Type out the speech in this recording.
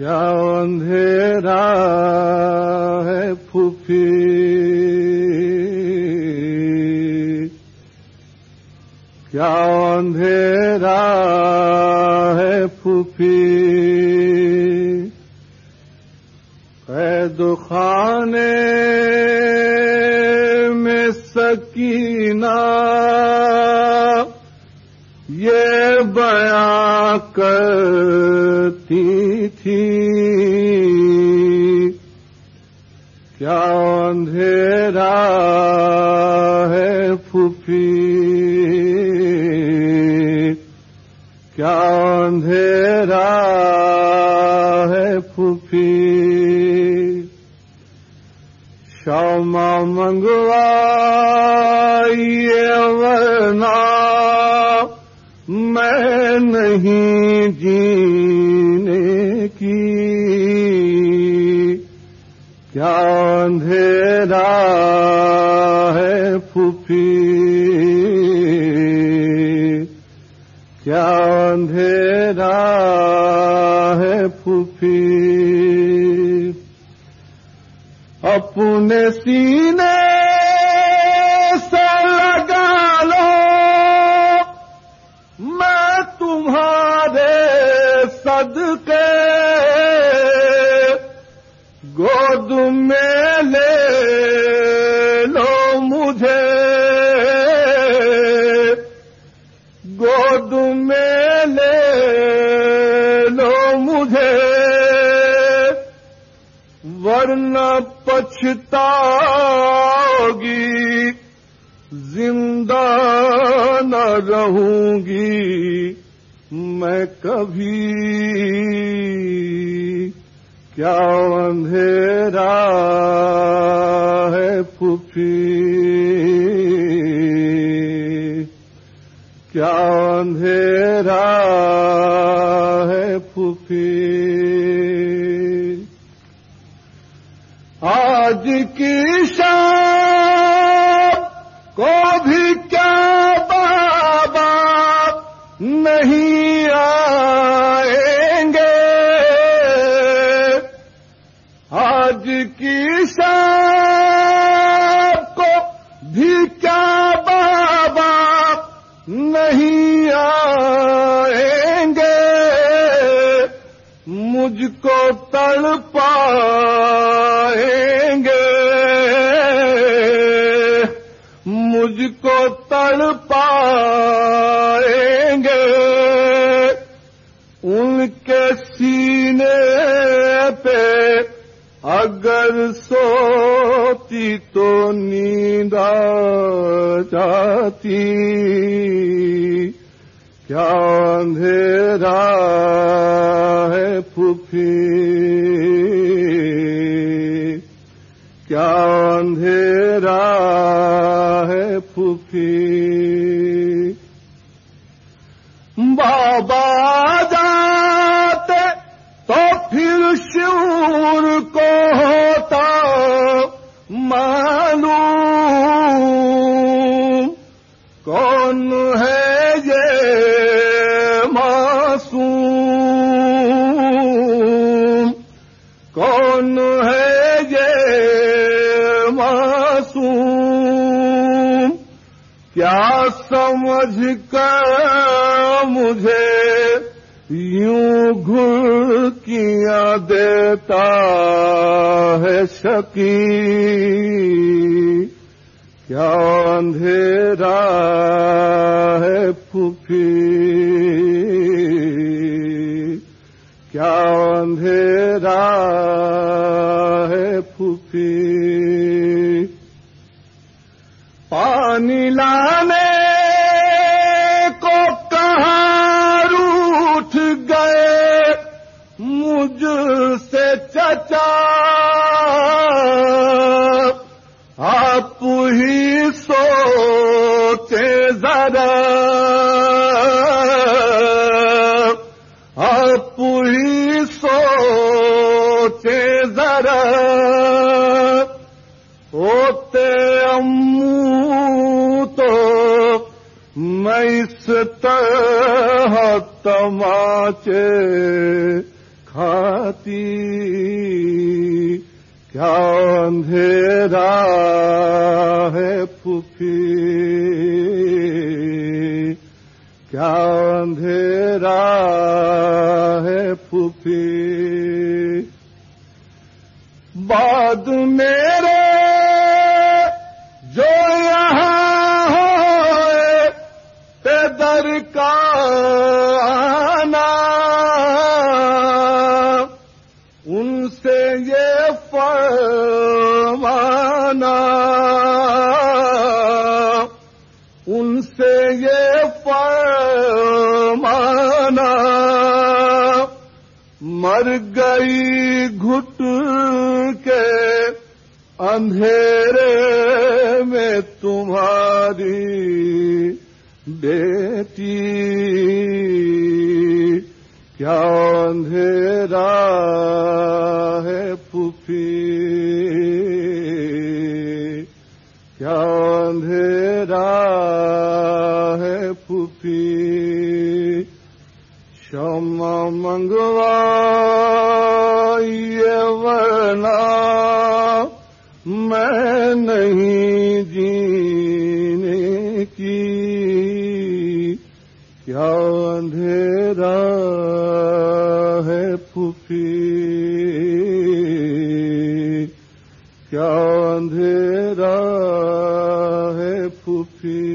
کیا اندھیرا ہے پھوپھی؟ کیا اندھیرا ہے پھوپھی؟ قید خانے میں سکینہ یہ بیاں کرتی تھی۔ کیا اندھیرا ہے پھوپھی؟ کیا اندھیرا ہے پھوپھی؟ شما منگوا نہیں جینے کی۔ کیا اندھیرا ہے پھوپھی؟ کیا اندھیرا ہے پھوپھی؟ اپنے سینے صدقے گود میں لے لو مجھے۔ گود میں لے لو مجھے۔ ورنہ پچھتا گی زندہ نہ رہوں گی۔ میں کبھی کیا اندھیرا ہے پھوپھی؟ کیا اندھیرا ہے پھوپھی؟ آج کی شام کو بھی کی شام کو بھی کیا بابا نہیں آئیں گے؟ مجھ کو تڑ پائیں گے؟ مجھ کو تڑ پائیں گے؟ ان کے سینے پہ اگر سوتی تو نیند جاتی۔ کیا اندھیرا ہے پھوپھی؟ کیا اندھیرا ہے پھوپھی؟ بابا کیا سمجھ کر مجھے یوں گھر کیا دیتا ہے شکی؟ کیا اندھیرا ہے پھوپھی؟ کیا اندھیرا ہے پھوپھی؟ پانی لانے کو کہاں روٹ گئے، مجھ سے چچا۔ آپ ہی سوچے ذرا۔ آپ ہی سوچے ذرا۔ ہوتے امو تو میں طرح تماچے کھاتی کیا اندھیرا ہے پھوپھی؟ آنا۔ ان سے یہ فرمانا۔ ان سے یہ فرمانا۔ مر گئی گھٹ کے اندھیرے میں تمہاری بیٹی، کیا اندھیرا ہے پھوپھی؟ کیا اندھیرا ہے پھوپھی؟ شما منگوا ورنہ میں نہیں جینے ہے